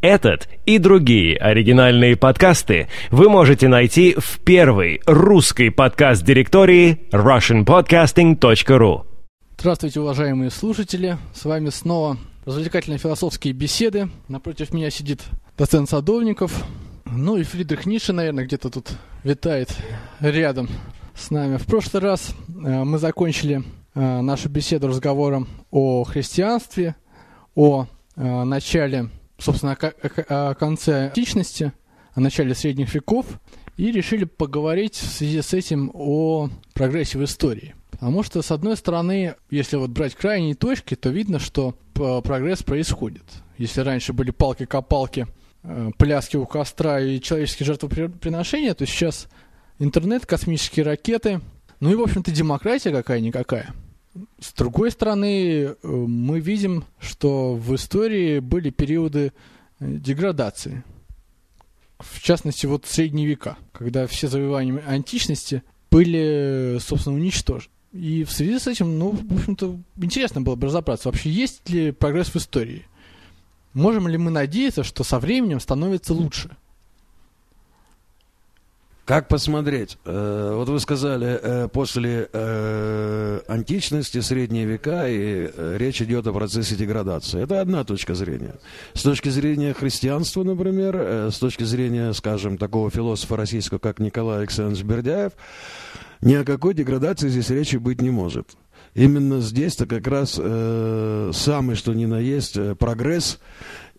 Этот и другие оригинальные подкасты вы можете найти в первой русской подкаст-директории russianpodcasting.ru Здравствуйте, уважаемые слушатели! С вами снова развлекательные философские беседы. Напротив меня сидит доцент Садовников. Ну и Фридрих Ницше, наверное, где-то тут витает рядом с нами. В прошлый раз э, мы закончили э, нашу беседу разговором о христианстве, о э, начале собственно, о, конце античности, о начале средних веков, и решили поговорить в связи с этим о прогрессе в истории. Потому что, с одной стороны, если вот брать крайние точки, то видно, что прогресс происходит. Если раньше были палки-копалки, э, пляски у костра и человеческие жертвоприношения, то сейчас интернет, космические ракеты, ну и, в общем-то, демократия какая-никакая. С другой стороны, э, мы видим, что в истории были периоды э, деградации. В частности, вот средние века, когда все завоевания античности были, собственно, уничтожены. И в связи с этим, ну, в общем-то, интересно было бы разобраться, вообще есть ли прогресс в истории. Можем ли мы надеяться, что со временем становится лучше? Как посмотреть? Э, вот вы сказали, э, после э, античности, средние века, и речь идет о процессе деградации. Это одна точка зрения. С точки зрения христианства, например, с точки зрения, скажем, такого философа российского, как Николай Александрович Бердяев, ни о какой деградации здесь речи быть не может. Именно здесь-то как раз э, самый что ни на есть прогресс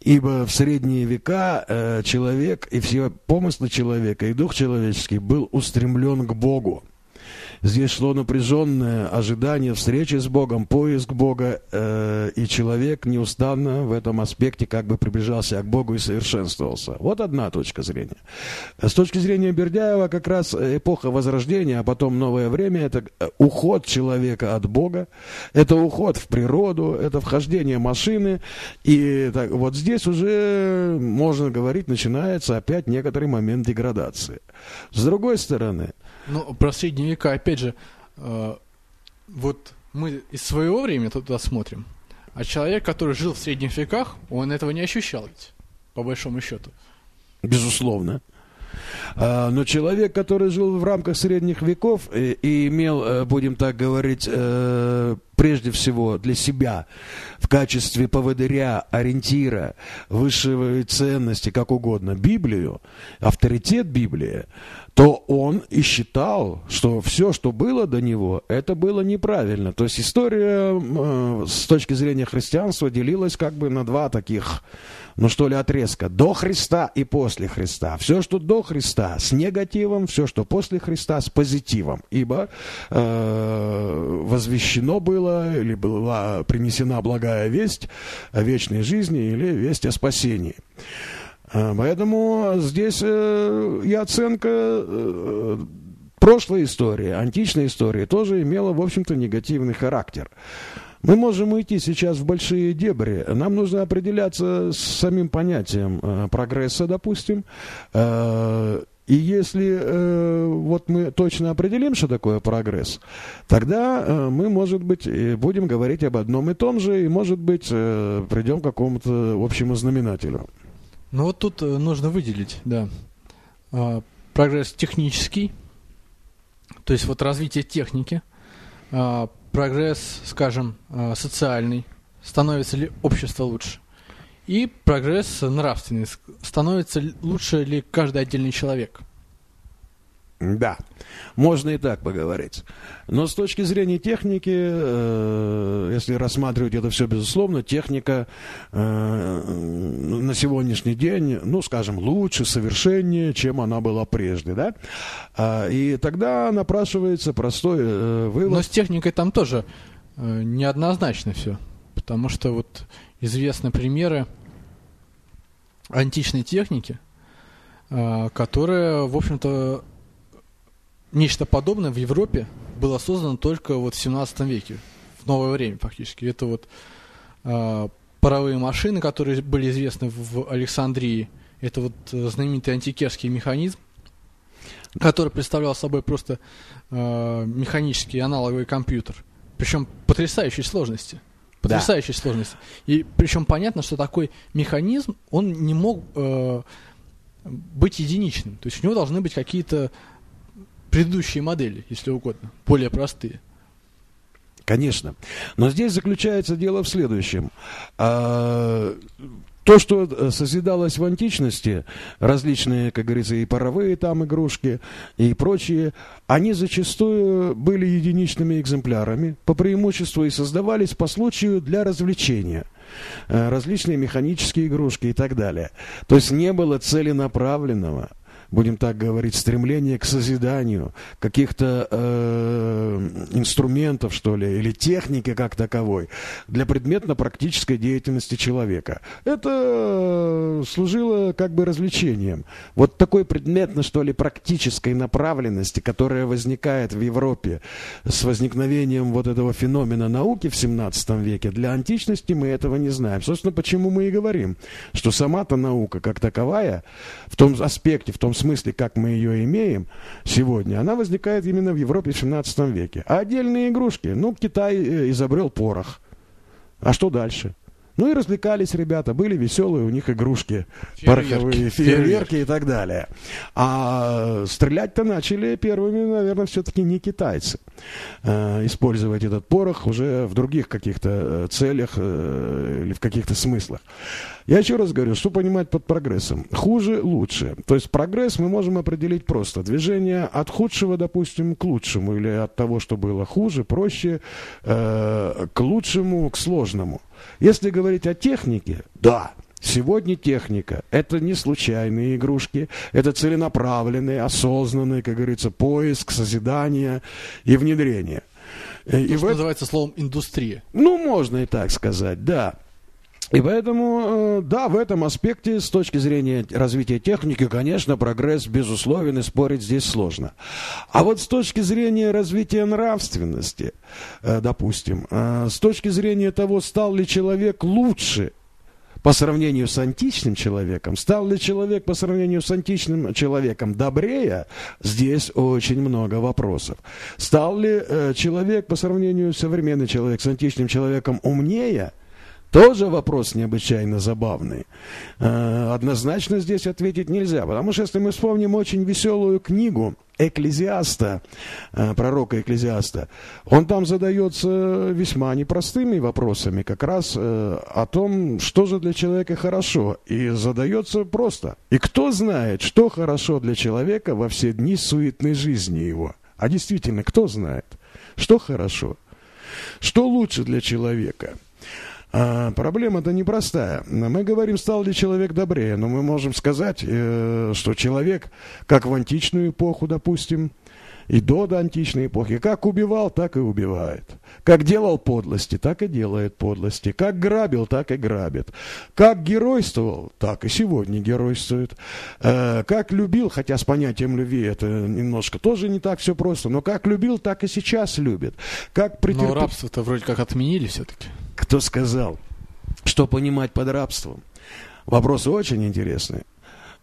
Ибо в средние века э, человек и все помыслы человека, и дух человеческий был устремлен к Богу. Здесь шло напряженное ожидание встречи с Богом, поиск Бога, э, и человек неустанно в этом аспекте как бы приближался к Богу и совершенствовался. Вот одна точка зрения. С точки зрения Бердяева как раз эпоха Возрождения, а потом новое время – это уход человека от Бога, это уход в природу, это вхождение машины, и так, вот здесь уже, можно говорить, начинается опять некоторый момент деградации. С другой стороны, ну, про средние века, опять же, э, вот мы из своего времени туда смотрим, а человек, который жил в средних веках, он этого не ощущал ведь, по большому счету. Безусловно. А, но человек, который жил в рамках средних веков и, имел, э, будем так говорить, э, прежде всего для себя в качестве поводыря, ориентира, высшей ценности, как угодно, Библию, авторитет Библии, то он и считал, что все, что было до него, это было неправильно. То есть история э, с точки зрения христианства делилась как бы на два таких ну что ли, отрезка до Христа и после Христа. Все, что до Христа, с негативом, все, что после Христа, с позитивом. Ибо э, возвещено было, или была принесена благая весть о вечной жизни, или весть о спасении. Э, поэтому здесь э, и оценка э, прошлой истории, античной истории, тоже имела, в общем-то, негативный характер. Мы можем уйти сейчас в большие дебри. Нам нужно определяться с самим понятием э, прогресса, допустим. И если э, вот мы точно определим, что такое прогресс, тогда э, мы, может быть, будем говорить об одном и том же, и, может быть, э, придем к какому-то общему знаменателю. Ну вот тут э, нужно выделить, да, э, прогресс технический, то есть вот развитие техники, э, прогресс, скажем, э, социальный, становится ли общество лучше, и прогресс нравственный, становится лучше ли каждый отдельный человек – да, можно и так поговорить. Но с точки зрения техники, э, если рассматривать это все безусловно, техника э, на сегодняшний день, ну, скажем, лучше, совершеннее, чем она была прежде, да? А, и тогда напрашивается простой э, вывод. Но с техникой там тоже э, неоднозначно все, потому что вот известны примеры античной техники, э, которая, в общем-то, нечто подобное в Европе было создано только вот в 17 веке, в новое время фактически. Это вот э, паровые машины, которые были известны в Александрии. Это вот э, знаменитый антикерский механизм, который представлял собой просто э, механический аналоговый компьютер. Причем потрясающей сложности. Потрясающая сложность. И причем понятно, что такой механизм, он не мог э, быть единичным. То есть у него должны быть какие-то предыдущие модели, если угодно, более простые. Конечно. Но здесь заключается дело в следующем. А, то, что э, созидалось в античности, различные, как говорится, и паровые там игрушки, и прочие, они зачастую были единичными экземплярами, по преимуществу и создавались по случаю для развлечения э, различные механические игрушки и так далее. То есть не было целенаправленного будем так говорить, стремление к созиданию каких-то э, инструментов, что ли, или техники как таковой для предметно-практической деятельности человека. Это служило как бы развлечением. Вот такой предметно, что ли, практической направленности, которая возникает в Европе с возникновением вот этого феномена науки в 17 веке, для античности мы этого не знаем. Собственно, почему мы и говорим, что сама-то наука как таковая в том аспекте, в том смысле, как мы ее имеем сегодня, она возникает именно в Европе в 17 веке. А отдельные игрушки, ну, Китай э, изобрел порох. А что дальше? Ну и развлекались ребята, были веселые у них игрушки, фейерверки, пороховые фейерверки, и так далее. А стрелять-то начали первыми, наверное, все-таки не китайцы. Э, использовать этот порох уже в других каких-то э, целях э, или в каких-то смыслах. Я еще раз говорю, что понимать под прогрессом? Хуже, лучше. То есть прогресс мы можем определить просто. Движение от худшего, допустим, к лучшему, или от того, что было хуже, проще, к лучшему, к сложному. Если говорить о технике, да, Сегодня техника – это не случайные игрушки, это целенаправленные, осознанные, как говорится, поиск, созидание и внедрение. То, и что в... называется словом индустрия. Ну, можно и так сказать, да. И поэтому, э, да, в этом аспекте, с точки зрения развития техники, конечно, прогресс безусловен, и спорить здесь сложно. А вот с точки зрения развития нравственности, э, допустим, э, с точки зрения того, стал ли человек лучше по сравнению с античным человеком, стал ли человек по сравнению с античным человеком добрее, здесь очень много вопросов. Стал ли человек по сравнению с современным человеком с античным человеком умнее – тоже вопрос необычайно забавный. Э, однозначно здесь ответить нельзя, потому что если мы вспомним очень веселую книгу Экклезиаста, э, пророка Экклезиаста, он там задается весьма непростыми вопросами, как раз э, о том, что же для человека хорошо, и задается просто. И кто знает, что хорошо для человека во все дни суетной жизни его? А действительно, кто знает, что хорошо? Что лучше для человека – а, проблема-то непростая. Мы говорим, стал ли человек добрее, но мы можем сказать, э, что человек, как в античную эпоху, допустим, и до, до античной эпохи, как убивал, так и убивает. Как делал подлости, так и делает подлости. Как грабил, так и грабит. Как геройствовал, так и сегодня геройствует. Э, как любил, хотя с понятием любви это немножко тоже не так все просто, но как любил, так и сейчас любит. Как претерп... Но рабство-то вроде как отменили все-таки. Кто сказал? Что понимать под рабством? Вопрос очень интересный.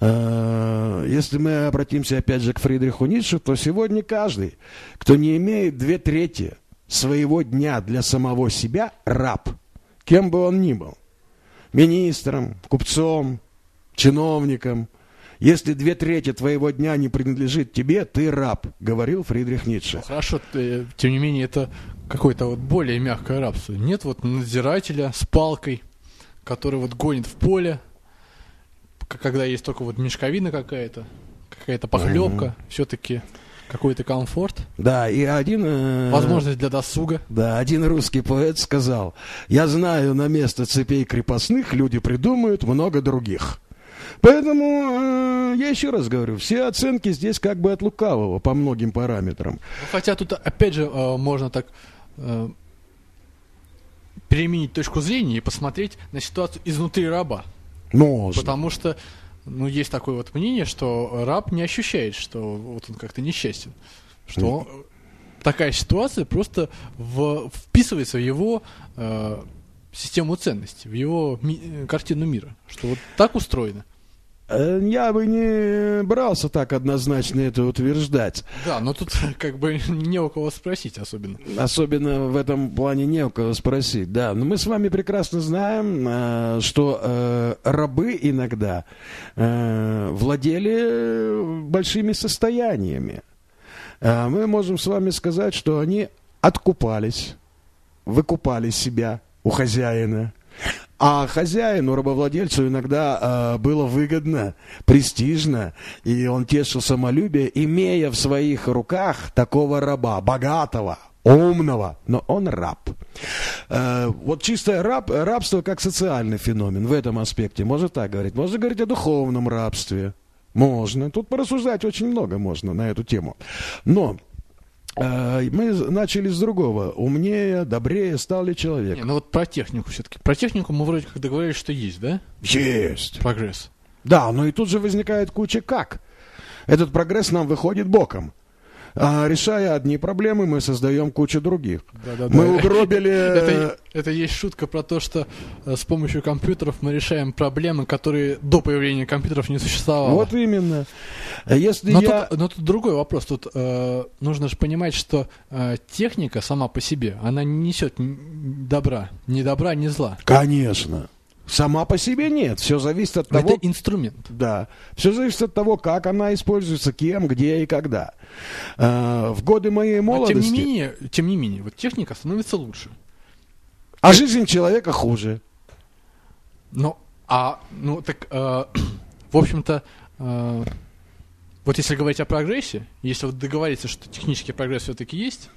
Э, если мы обратимся опять же к Фридриху Ницше, то сегодня каждый, кто не имеет две трети своего дня для самого себя, раб, кем бы он ни был. Министром, купцом, чиновником. Если две трети твоего дня не принадлежит тебе, ты раб, говорил Фридрих Ницше. Хорошо, тем не менее, это какое-то вот более мягкое рабство. Нет вот надзирателя с палкой, который вот гонит в поле, когда есть только вот мешковина какая-то, какая-то похлебка, mm-hmm. все-таки какой-то комфорт. Да, и один... Э, Возможность для досуга. Да, один русский поэт сказал, я знаю, на место цепей крепостных люди придумают много других. Поэтому э, я еще раз говорю, все оценки здесь как бы от лукавого по многим параметрам. Ну, хотя тут опять же э, можно так э, переменить точку зрения и посмотреть на ситуацию изнутри раба. Можно. Потому что, ну, есть такое вот мнение, что раб не ощущает, что вот он как-то несчастен. Что он, такая ситуация просто в, вписывается в его э, систему ценностей, в его ми, картину мира. Что вот так устроено. Э, Я бы не брался так однозначно это утверждать. Да, но тут как бы не у кого спросить особенно. Особенно в этом плане не у кого спросить. Да, но мы с вами прекрасно знаем, э, что э, рабы иногда владели большими состояниями. Мы можем с вами сказать, что они откупались, выкупали себя у хозяина. А хозяину, рабовладельцу иногда э, было выгодно, престижно, и он тешил самолюбие, имея в своих руках такого раба, богатого, умного, но он раб. Э, вот чистое раб, рабство как социальный феномен в этом аспекте. Можно так говорить. Можно говорить о духовном рабстве. Можно. Тут порассуждать очень много можно на эту тему. Но мы начали с другого. Умнее, добрее стал ли человек? Не, ну вот про технику все-таки. Про технику мы вроде как договорились, что есть, да? Есть. Прогресс. Да, но и тут же возникает куча как. Этот прогресс нам выходит боком. А решая одни проблемы, мы создаем кучу других. Да-да-да. Мы угробили... Это, это есть шутка про то, что э, с помощью компьютеров мы решаем проблемы, которые до появления компьютеров не существовало. Вот именно. Если но, я... тут, но тут другой вопрос. Тут э, нужно же понимать, что э, техника сама по себе, она не несет добра, ни добра, ни зла. Конечно. Сама по себе нет. Все зависит от того... Это инструмент. Да. Все зависит от того, как она используется, кем, где и когда. Э, В годы моей Но молодости... тем не менее, тем не менее, вот техника становится лучше. А жизнь человека хуже. Но, а, ну, так, э, в общем-то, э, вот если говорить о прогрессе, если вот договориться, что технический прогресс все-таки есть,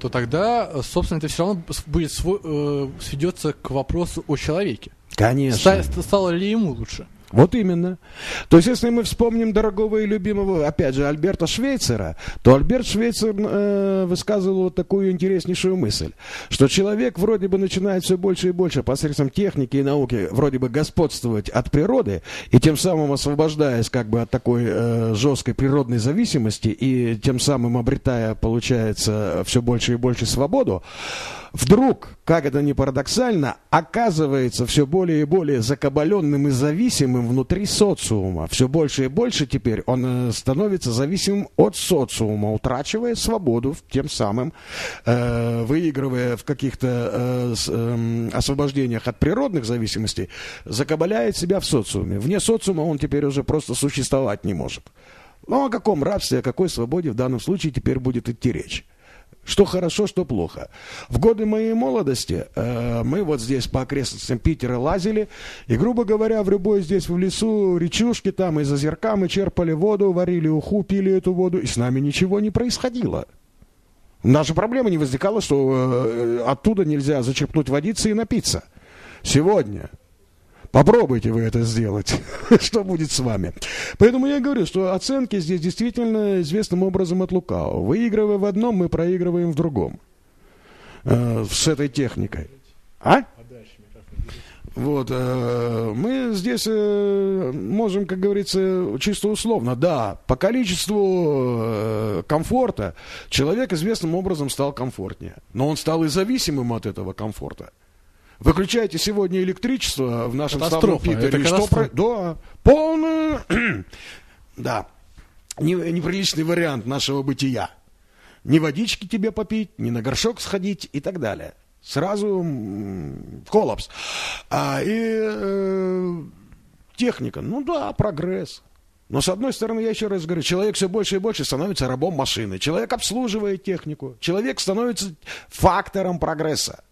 то тогда, э, собственно, это все равно будет сво- э, сведется к вопросу о человеке. Конечно. Ста- ст- стало ли ему лучше? Вот именно. То есть, если мы вспомним дорогого и любимого, опять же, Альберта Швейцера, то Альберт Швейцер э, высказывал вот такую интереснейшую мысль, что человек вроде бы начинает все больше и больше посредством техники и науки вроде бы господствовать от природы, и тем самым освобождаясь как бы от такой э, жесткой природной зависимости, и тем самым обретая, получается, все больше и больше свободу, вдруг, как это ни парадоксально, оказывается все более и более закабаленным и зависимым внутри социума. Все больше и больше теперь он э, становится зависимым от социума, утрачивая свободу, тем самым э, выигрывая в каких-то э, эм, освобождениях от природных зависимостей, закабаляет себя в социуме. Вне социума он теперь уже просто существовать не может. Ну, о каком рабстве, о какой свободе в данном случае теперь будет идти речь? Что хорошо, что плохо. В годы моей молодости э, мы вот здесь по окрестностям Питера лазили, и, грубо говоря, в любой здесь в лесу речушки там из озерка мы черпали воду, варили уху, пили эту воду, и с нами ничего не происходило. Наша проблема не возникала, что э, оттуда нельзя зачерпнуть водицы и напиться. Сегодня Попробуйте вы это сделать. что будет с вами? Поэтому я говорю, что оценки здесь действительно известным образом от лукавого. Выигрывая в одном, мы проигрываем в другом. Э, с этой техникой. А? Вот, э, мы здесь э, можем, как говорится, чисто условно, да, по количеству э, комфорта человек известным образом стал комфортнее, но он стал и зависимым от этого комфорта. Выключайте сегодня электричество в нашем славном Катастрофа, Питере. это что про- Да, полный, да, не- неприличный вариант нашего бытия. Ни водички тебе попить, ни на горшок сходить и так далее. Сразу коллапс. А, и э, техника, ну да, прогресс. Но с одной стороны, я еще раз говорю, человек все больше и больше становится рабом машины. Человек обслуживает технику. Человек становится фактором прогресса.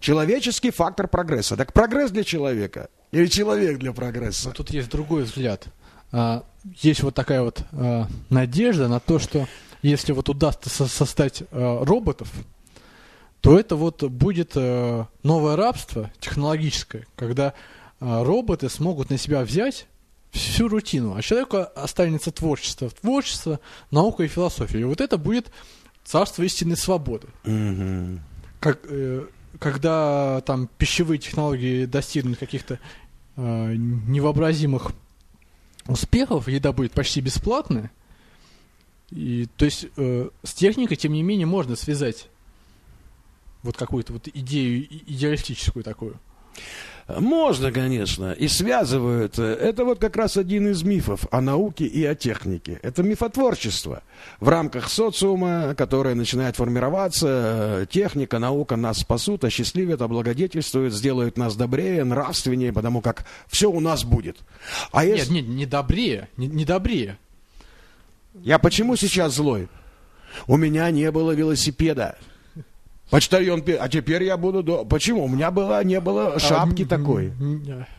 Человеческий фактор прогресса. Так прогресс для человека или человек для прогресса? Но тут есть другой взгляд. А, есть вот такая вот а, надежда на то, что если вот удастся со- создать а, роботов, то это вот будет новое рабство технологическое, когда роботы смогут на себя взять всю рутину, а человеку останется творчество, творчество, наука и философия. И вот это будет царство истинной свободы. Мгм. Как, э, когда там пищевые технологии достигнут каких-то э, невообразимых успехов, еда будет почти бесплатная. И, то есть э, с техникой, тем не менее, можно связать вот какую-то вот идею идеалистическую такую. Можно, конечно, и связывают. Это вот как раз один из мифов о науке и о технике. Это мифотворчество. В рамках социума, которое начинает формироваться, техника, наука нас спасут, осчастливят, облагодетельствуют, сделают нас добрее, нравственнее, потому как все у нас будет. А Нет, если... не, не добрее, не, не добрее. Я почему сейчас злой? У меня не было велосипеда. Почтальон, а теперь я буду... До... Почему? У меня было, не было а, шапки а, такой.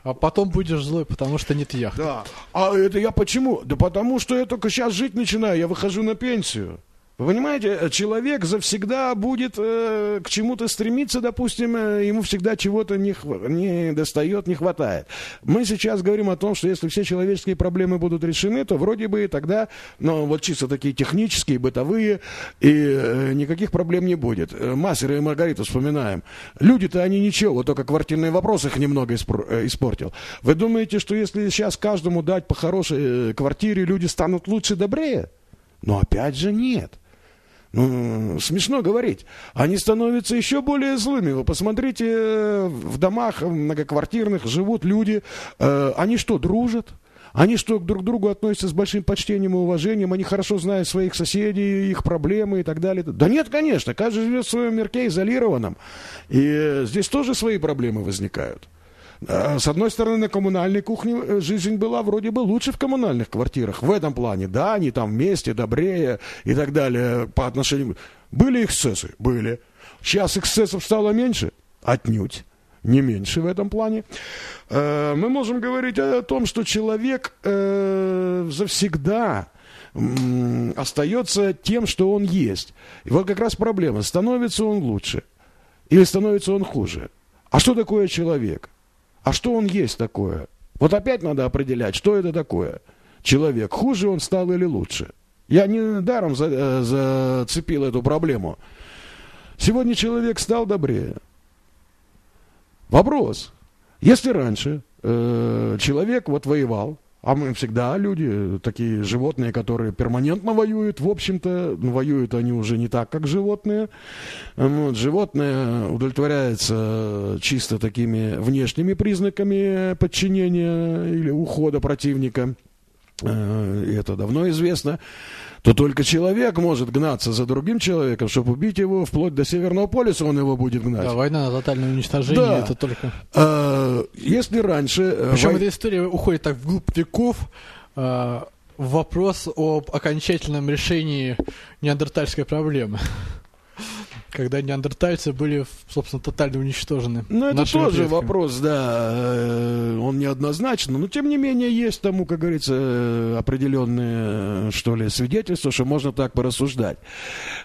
А потом будешь злой, потому что нет яхты. Да. А это я почему? Да потому что я только сейчас жить начинаю, я выхожу на пенсию. Вы понимаете, человек завсегда будет э, к чему-то стремиться, допустим, э, ему всегда чего-то не, не достает, не хватает. Мы сейчас говорим о том, что если все человеческие проблемы будут решены, то вроде бы тогда, ну, вот чисто такие технические, бытовые, и э, никаких проблем не будет. Э, Мастера и Маргариту вспоминаем. Люди-то они ничего, вот только квартирный вопрос их немного э, испортил. Вы думаете, что если сейчас каждому дать по хорошей э, квартире, люди станут лучше, добрее? Но опять же нет. Ну, смешно говорить. Они становятся еще более злыми. Вы посмотрите, э, в домах многоквартирных живут люди. Э, они что, дружат? Они что, друг к другу относятся с большим почтением и уважением? Они хорошо знают своих соседей, их проблемы и так далее? Да нет, конечно. Каждый живет в своем мирке изолированном. И здесь тоже свои проблемы возникают. С одной стороны, на коммунальной кухне э, жизнь была вроде бы лучше в коммунальных квартирах. В этом плане, да, они там вместе, добрее и так далее по отношению... Были эксцессы? Были. Сейчас эксцессов стало меньше? Отнюдь. Не меньше в этом плане. Э, мы можем говорить о том, что человек э, завсегда остается тем, что он есть. И вот как раз проблема. Становится он лучше или становится он хуже? А что такое человек? А что он есть такое? Вот опять надо определять, что это такое. Человек, хуже он стал или лучше? Я не даром за, э, зацепил эту проблему. Сегодня человек стал добрее. Вопрос. Если раньше э, человек вот воевал, а мы всегда люди, такие животные, которые перманентно воюют, в общем-то, ну, воюют они уже не так, как животные. Вот, животное удовлетворяется чисто такими внешними признаками подчинения или ухода противника. Э, это давно известно то только человек может гнаться за другим человеком, чтобы убить его вплоть до Северного полюса, он его будет гнать. Да, война на тотальное уничтожение, да. это только... А, если раньше... Э, Причем вой... эта история уходит так вглубь веков, а, вопрос об окончательном решении неандертальской проблемы когда неандертальцы были, собственно, тотально уничтожены. Ну, это тоже предками. вопрос, да, э, он неоднозначно, но тем не менее есть тому, как говорится, э, определенные, что ли, свидетельства, что можно так порассуждать.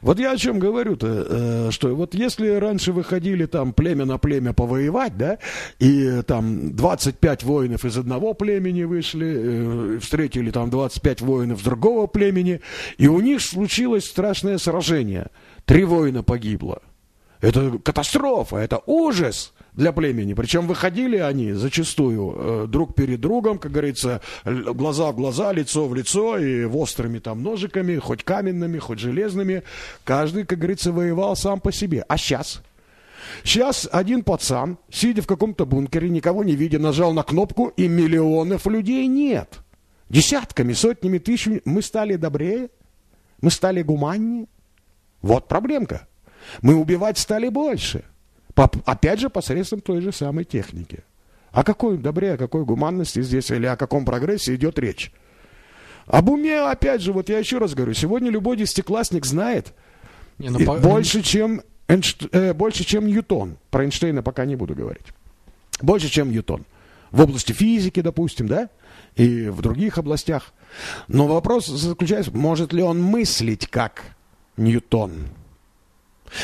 Вот я о чем говорю-то, э, что вот если раньше выходили там племя на племя повоевать, да, и там 25 воинов из одного племени вышли, встретили там 25 воинов с другого племени, и у них случилось страшное сражение – Три воина погибло. Это катастрофа, это ужас для племени. Причем выходили они зачастую э, друг перед другом, как говорится, глаза в глаза, лицо в лицо, и острыми там ножиками, хоть каменными, хоть железными. Каждый, как говорится, воевал сам по себе. А сейчас? Сейчас один пацан, сидя в каком-то бункере, никого не видя, нажал на кнопку, и миллионов людей нет. Десятками, сотнями тысяч мы стали добрее, мы стали гуманнее. Вот проблемка. Мы убивать стали больше. Опять же, посредством той же самой техники. О какой добре, о какой гуманности здесь или о каком прогрессе идет речь? Об уме, опять же, вот я еще раз говорю, сегодня любой десятиклассник знает не, ну, по... больше, чем Эйншт... э, больше, чем Ньютон. Про Эйнштейна пока не буду говорить. Больше, чем Ньютон. В области физики, допустим, да? И в других областях. Но вопрос заключается, может ли он мыслить как Ньютон.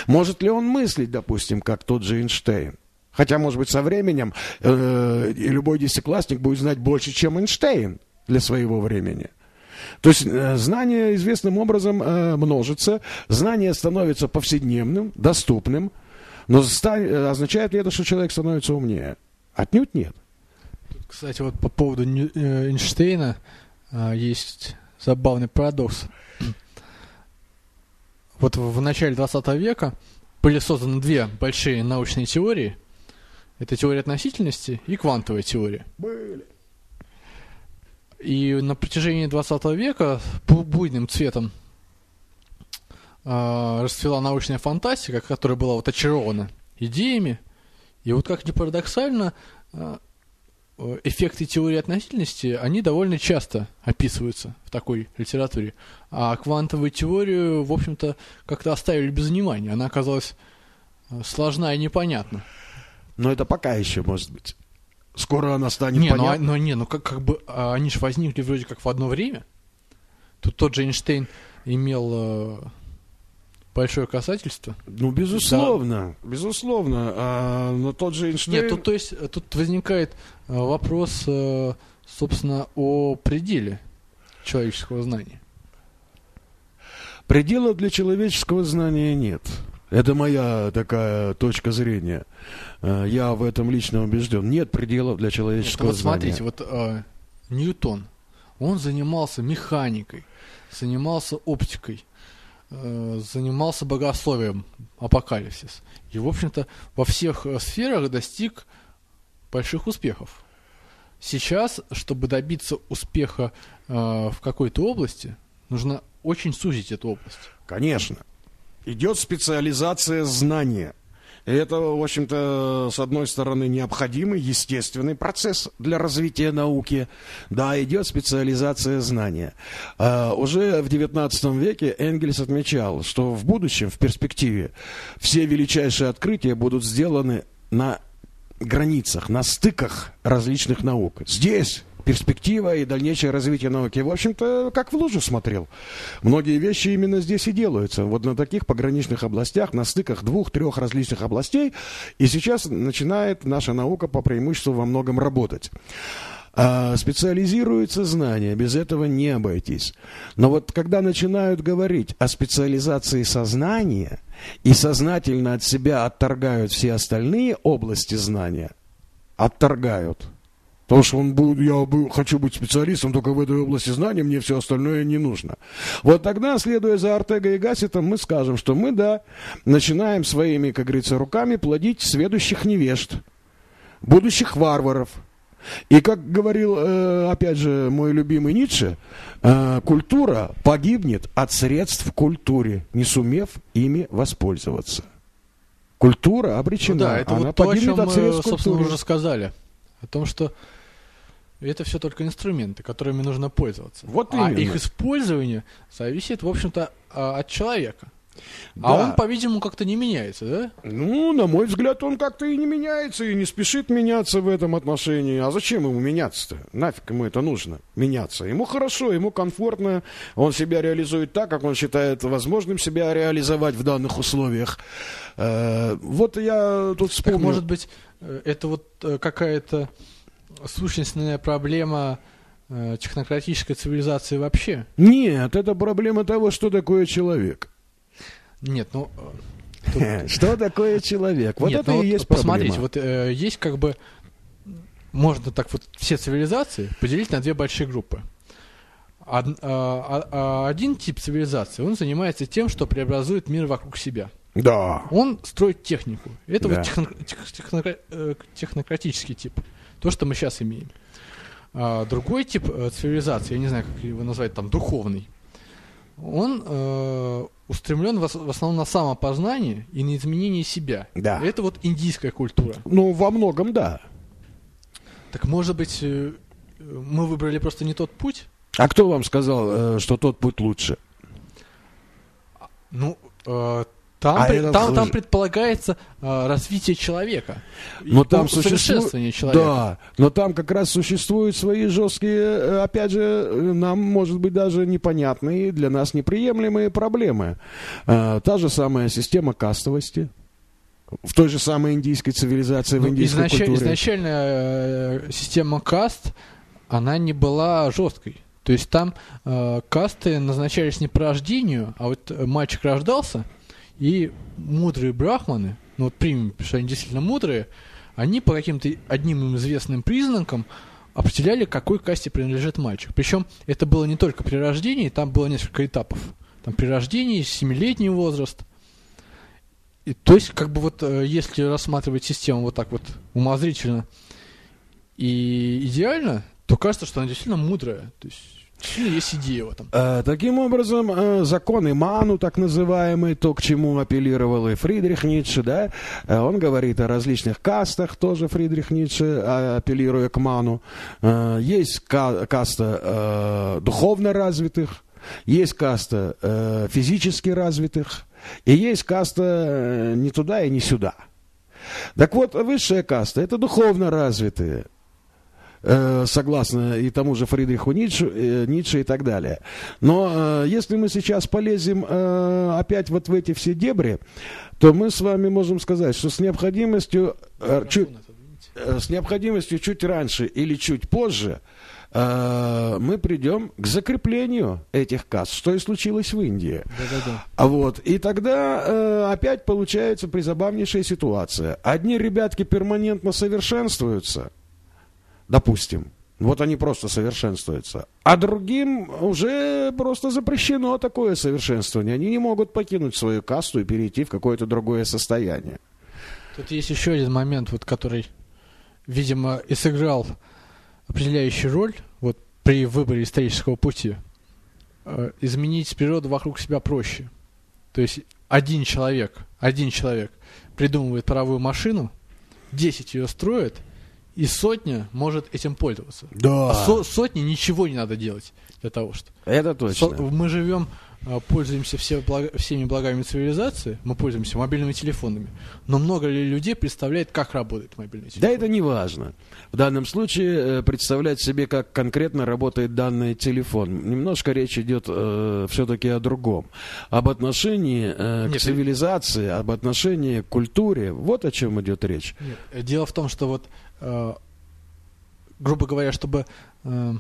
Может ли он мыслить, допустим, как тот же Эйнштейн? Хотя, может быть, со временем э, любой десятиклассник будет знать больше, чем Эйнштейн для своего времени. То есть э, знание известным образом э, множится, знание становится повседневным, доступным, но ста- означает ли это, что человек становится умнее? Отнюдь нет. Кстати, вот по поводу э, Эйнштейна э, есть забавный парадокс вот в начале 20 века были созданы две большие научные теории. Это теория относительности и квантовая теория. Были. И на протяжении 20 века бу- буйным цветом а, расцвела научная фантастика, которая была вот очарована идеями. И вот как ни парадоксально, э, эффекты теории относительности, они довольно часто описываются в такой литературе. А квантовую теорию, в общем-то, как-то оставили без внимания. Она оказалась э, сложна и непонятна. Но это пока еще, может быть. Скоро она станет Не, ну, а- понятна. ну, не, ну как, как бы а, они же возникли вроде как в одно время. Тут тот же Эйнштейн имел э, большое касательство. Ну, безусловно, безусловно. А, но тот же Эйнштейн... Нет, тут, то есть, э, тут возникает э, вопрос, э, собственно, о пределе человеческого знания. Предела для человеческого знания нет. Это моя такая точка зрения. Э, Я в этом лично убежден. Нет пределов для Вот, человеческого вот знания. смотрите, вот э, Ньютон, он занимался механикой, занимался оптикой, э, занимался богословием, апокалипсис. И, в общем-то, во всех э, сферах достиг больших успехов. Сейчас, чтобы добиться успеха э, в какой-то области, нужно очень сузить эту область. Конечно. Идет специализация знания. И это, в общем-то, с одной стороны, необходимый, естественный процесс для развития науки. Да, идет специализация знания. А, уже в XIX веке Энгельс отмечал, что в будущем, в перспективе, все величайшие открытия будут сделаны на границах, на стыках различных наук. Здесь перспектива и дальнейшее развитие науки. В общем-то, как в лужу смотрел. Многие вещи именно здесь и делаются. Вот на таких пограничных областях, на стыках двух-трех различных областей. И сейчас начинает наша наука по преимуществу во многом работать. А, специализируются знания, без этого не обойтись. Но вот когда начинают говорить о специализации сознания и сознательно от себя отторгают все остальные области знания, отторгают. Потому что он был, я бы, хочу быть специалистом только в этой области знаний, мне все остальное не нужно. Вот тогда, следуя за Артега и Гассетом, мы скажем, что мы, да, начинаем своими, как говорится, руками плодить сведущих невежд, будущих варваров. И как говорил, э, опять же, мой любимый Ницше, э, культура погибнет от средств в культуре, не сумев ими воспользоваться. Культура обречена, Ну да, это она вот то, о погибнет чем от мы, собственно, уже сказали. О том, что это все только инструменты, которыми нужно пользоваться. Вот а именно. их использование зависит, в общем-то, а, от человека. Да. А он, по-видимому, как-то не меняется, да? Ну, на мой взгляд, он как-то и не меняется, и не спешит меняться в этом отношении. А зачем ему меняться-то? Нафиг ему это нужно, меняться. Ему хорошо, ему комфортно, он себя реализует так, как он считает возможным себя реализовать в данных условиях. Э, вот я тут Так, вспомнил. может быть, э, это вот э, какая-то сущностная проблема технократической цивилизации вообще? Нет, это проблема того, что такое человек. Нет, ну... э, тут- Что такое человек? Вот Нет, это ну и вот есть посмотрите, проблема. вот э, есть как бы можно так вот все цивилизации поделить на две большие группы. Од- а- а один тип цивилизации, он занимается тем, что преобразует мир вокруг себя. Да. Он строит технику. Это Да. вот техно- тех- технокра- э, технократический тип. То, что мы сейчас имеем. А другой тип э, цивилизации, я не знаю, как его назвать, там, духовный, он э, устремлен в, в основном на самопознание и на изменение себя. Да. Это вот индийская культура. Ну, во многом да. Так может быть, э, мы выбрали просто не тот путь? А кто вам сказал, э, что тот путь лучше? Ну, э, там, А это там, там предполагается э, развитие человека. Но там у- существует... усовершенствование человека. Да, но там как раз существуют свои жесткие, э, опять же, э, нам, может быть, даже непонятные, для нас неприемлемые проблемы. Э, Та же самая система кастовости. В той же самой индийской цивилизации, в Ну, индийской изнача- культуре. Изначально э, система каст, она не была жесткой. То есть там э, касты назначались не по рождению, а вот мальчик рождался, и мудрые брахманы, ну вот примем, что они действительно мудрые, они по каким-то одним им известным признакам определяли, какой касте принадлежит мальчик. Причем это было не только при рождении, там было несколько этапов. Там при рождении, семилетний возраст. И, то есть, как бы вот, э, если рассматривать систему вот так вот умозрительно и идеально, то кажется, что она действительно мудрая. То есть, есть идея в этом. Э, таким образом, э, законы Ману, так называемый, то, к чему апеллировал и Фридрих Ницше, да, э, он говорит о различных кастах, тоже Фридрих Ницше, э, апеллируя к Ману. Э, есть ка- каста э, духовно развитых, есть каста э, физически развитых, и есть каста э, не туда и не сюда. Так вот, высшая каста – это духовно развитые, согласно и тому же Фридриху Ницше, э, Ницше и так далее. Но э, если мы сейчас полезем э, опять вот в эти все дебри, то мы с вами можем сказать, что с необходимостью, э, чуть, э, с необходимостью чуть раньше или чуть позже э, мы придем к закреплению этих каст, что и случилось в Индии. Да-да-да. А вот, и тогда э, опять получается призабавнейшая ситуация. Одни ребятки перманентно совершенствуются, допустим, вот они просто совершенствуются, а другим уже просто запрещено такое совершенствование. Они не могут покинуть свою касту и перейти в какое-то другое состояние. Тут есть еще один момент, вот, который, видимо, и сыграл определяющую роль вот, при выборе исторического пути. Э, изменить природу вокруг себя проще. То есть один человек, один человек придумывает паровую машину, 10 ее строит, и сотня может этим пользоваться. Да, А со- сотне ничего не надо делать для того, что... это точно. Со- мы живем, э, пользуемся все благ- всеми благами цивилизации, мы пользуемся мобильными телефонами, но много ли людей представляет, как работает мобильный телефон? Да, это не важно. В данном случае э, представлять себе, как конкретно работает данный телефон. Немножко речь идет все-таки о другом. Об отношении э, к Нет, цивилизации, об отношении к культуре. Вот о чем идет речь. Нет, э, Дело в том, что вот, э, грубо говоря, чтобы э,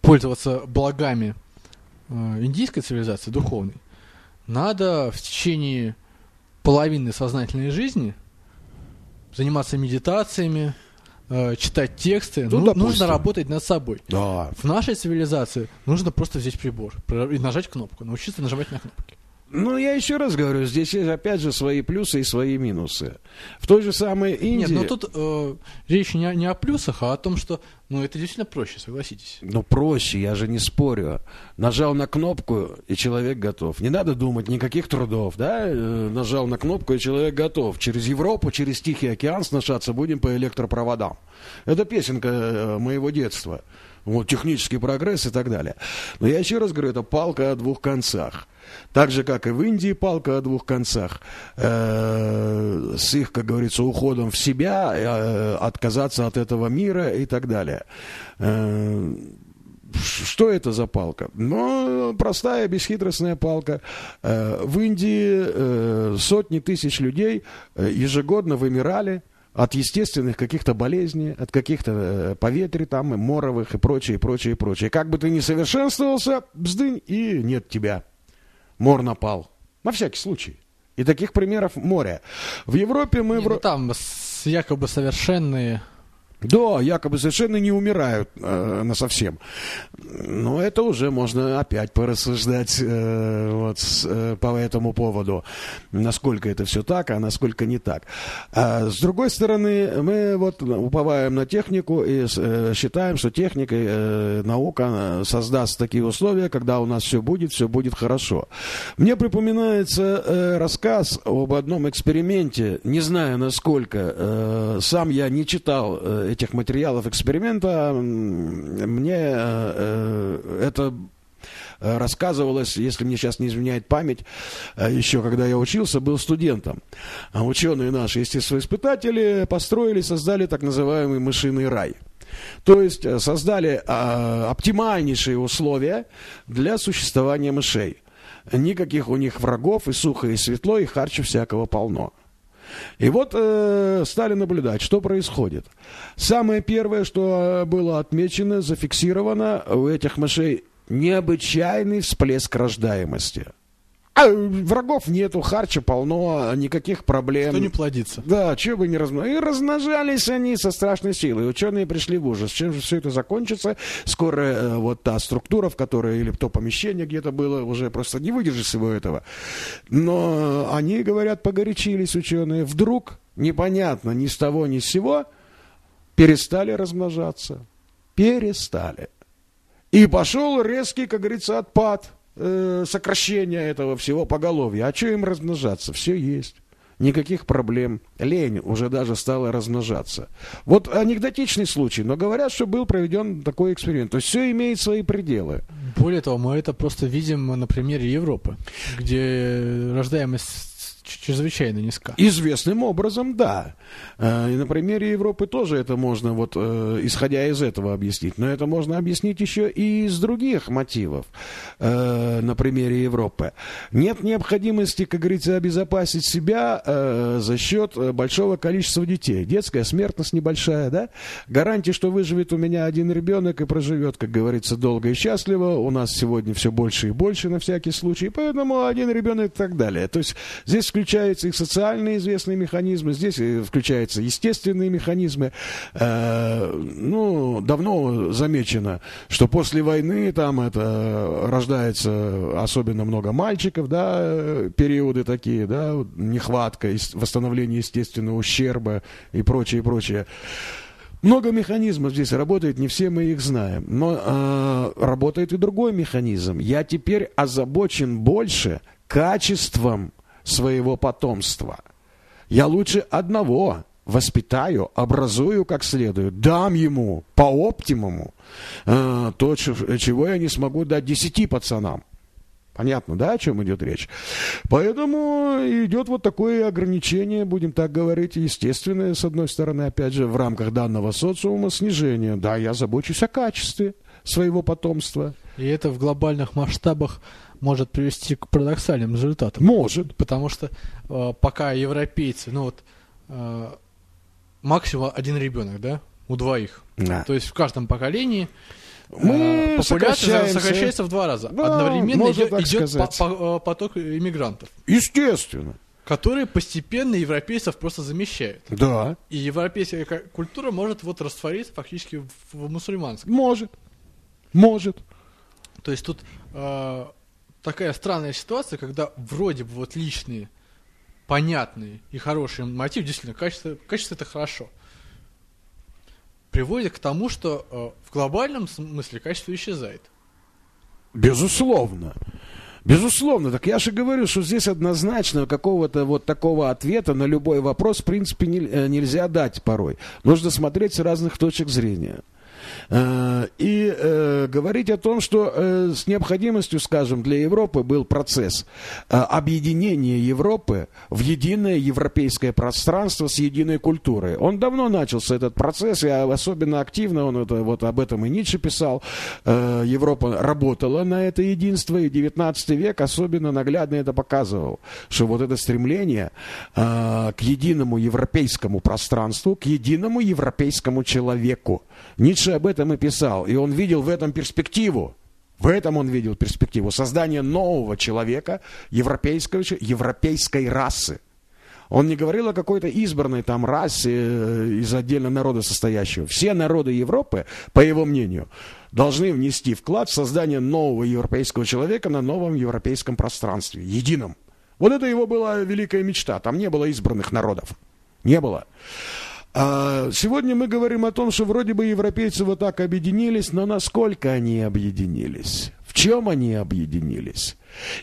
пользоваться благами э, индийской цивилизации, духовной, надо в течение половины сознательной жизни заниматься медитациями, э, читать тексты. Ну, Ну, допустим. нужно работать над собой. Да. В нашей цивилизации нужно просто взять прибор и нажать кнопку, научиться нажимать на кнопки. Ну, я еще раз говорю, здесь есть опять же свои плюсы и свои минусы. В той же самой Индии... Нет, но тут э, речь не, о- не о плюсах, а о том, что ну, это действительно проще, согласитесь. Ну, проще, я же не спорю. Нажал на кнопку, и человек готов. Не надо думать никаких трудов, да? Э, Нажал на кнопку, и человек готов. Через Европу, через Тихий океан сношаться будем по электропроводам. Это песенка э, моего детства. Вот, технический прогресс и так далее. Но я еще раз говорю, это палка о двух концах. Так же, как и в Индии палка о двух концах. Э, с их, как говорится, уходом в себя, э, отказаться от этого мира и так далее. Э, что это за палка? Ну, простая, бесхитростная палка. Э, В Индии э, сотни тысяч людей ежегодно вымирали от естественных каких-то болезней, от каких-то поветрий там, и моровых и прочее, и прочее, и прочее. Как бы ты ни совершенствовался, бздынь, и нет тебя. Мор напал. На всякий случай. И таких примеров море. В Европе мы... Не, вро- ну, там якобы совершенные Да, якобы совершенно не умирают э, на совсем. Но это уже можно опять порассуждать э, вот, с, э, по этому поводу, насколько это все так, а насколько не так. А с другой стороны, мы вот уповаем на технику и э, считаем, что техника, э, наука э, создаст такие условия, когда у нас все будет, все будет хорошо. Мне припоминается э, рассказ об одном эксперименте, не знаю насколько, э, сам я не читал э, этих материалов эксперимента, мне э, э, это э, рассказывалось, если мне сейчас не изменяет память, еще когда я учился, был студентом. А ученые наши, естествоиспытатели, построили, создали так называемый мышиный рай. То есть создали оптимальнейшие условия для существования мышей. Никаких у них врагов, и сухо, и светло, и харчу всякого полно. И вот э, стали наблюдать, что происходит. Самое первое, что э, было отмечено, зафиксировано у этих мышей необычайный всплеск рождаемости. А врагов нету, харча полно, никаких проблем. Что не плодится. Да, чего бы не размножались. И размножались они со страшной силой. Ученые пришли в ужас. Чем же все это закончится? Скоро э, вот та структура, в которой, или то помещение где-то было, уже просто не выдержит всего этого. Но они, говорят, погорячились ученые. Вдруг, непонятно, ни с того, ни с сего, перестали размножаться. Перестали. И пошел резкий, как говорится, отпад э, сокращение этого всего поголовья. А что им размножаться? Все есть. Никаких проблем. Лень уже даже стала размножаться. Вот анекдотичный случай, но говорят, что был проведен такой эксперимент. То есть все имеет свои пределы. Более того, мы это просто видим на примере Европы, где рождаемость чрезвычайно низка. Известным образом, да. Э, и на примере Европы тоже это можно, вот, э, исходя из этого, объяснить. Но это можно объяснить еще и из других мотивов э, на примере Европы. Нет необходимости, как говорится, обезопасить себя за счет большого количества детей. Детская смертность небольшая, да? Гарантия, что выживет у меня один ребенок и проживет, как говорится, долго и счастливо. У нас сегодня все больше и больше на всякий случай. Поэтому один ребенок и так далее. То есть здесь включаются и социальные известные механизмы, здесь включаются естественные механизмы. Э, ну, давно замечено, что после войны там это рождается особенно много мальчиков, да, периоды такие, да, нехватка, восстановление естественного ущерба и прочее, прочее. Много механизмов здесь работает, не все мы их знаем. Но э, работает и другой механизм. Я теперь озабочен больше качеством своего потомства. Я лучше одного воспитаю, образую как следует, дам ему по оптимуму э, то, чего я не смогу дать десяти пацанам. Понятно, да, о чем идет речь? Поэтому идет вот такое ограничение, будем так говорить, естественное, с одной стороны, опять же, в рамках данного социума снижение. Да, я забочусь о качестве своего потомства. И это в глобальных масштабах может привести к парадоксальным результатам. Может. Потому что э, пока европейцы, ну вот, э, максимум один ребенок, да, у двоих. Да. То есть в каждом поколении мы э, популяция сокращается в два раза. Да, Одновременно идет, идет по, по, э, поток иммигрантов. Естественно. Которые постепенно европейцев просто замещают. Да. И европейская культура может вот раствориться фактически в, в мусульманской. Может. Может. То есть тут э, такая странная ситуация, когда вроде бы вот личные, понятные и хорошие мотивы, действительно, качество, качество это хорошо, приводит к тому, что э, в глобальном смысле качество исчезает. Безусловно. Безусловно, так я же говорю, что здесь однозначно какого-то вот такого ответа на любой вопрос, в принципе, не, э, нельзя дать порой. Нужно смотреть с разных точек зрения. Э, и э, говорить о том, что э, с необходимостью, скажем, для Европы был процесс объединения Европы в единое европейское пространство с единой культурой. Он давно начался, этот процесс, и особенно активно он это, вот об этом и Ницше писал. Европа работала на это единство, и 19 век особенно наглядно это показывал, что вот это стремление к единому европейскому пространству, к единому европейскому человеку. Ницше об этом и писал. И он видел в этом перспективу. В этом он видел перспективу создания нового человека, европейского, европейской расы. Он не говорил о какой-то избранной там расе э, из отдельного народа состоящего. Все народы Европы, по его мнению, должны внести вклад в создание нового европейского человека на новом европейском пространстве, едином. Вот это его была великая мечта. Там не было избранных народов. Не было. А сегодня мы говорим о том, что вроде бы европейцы вот так объединились, но насколько они объединились? В чем они объединились?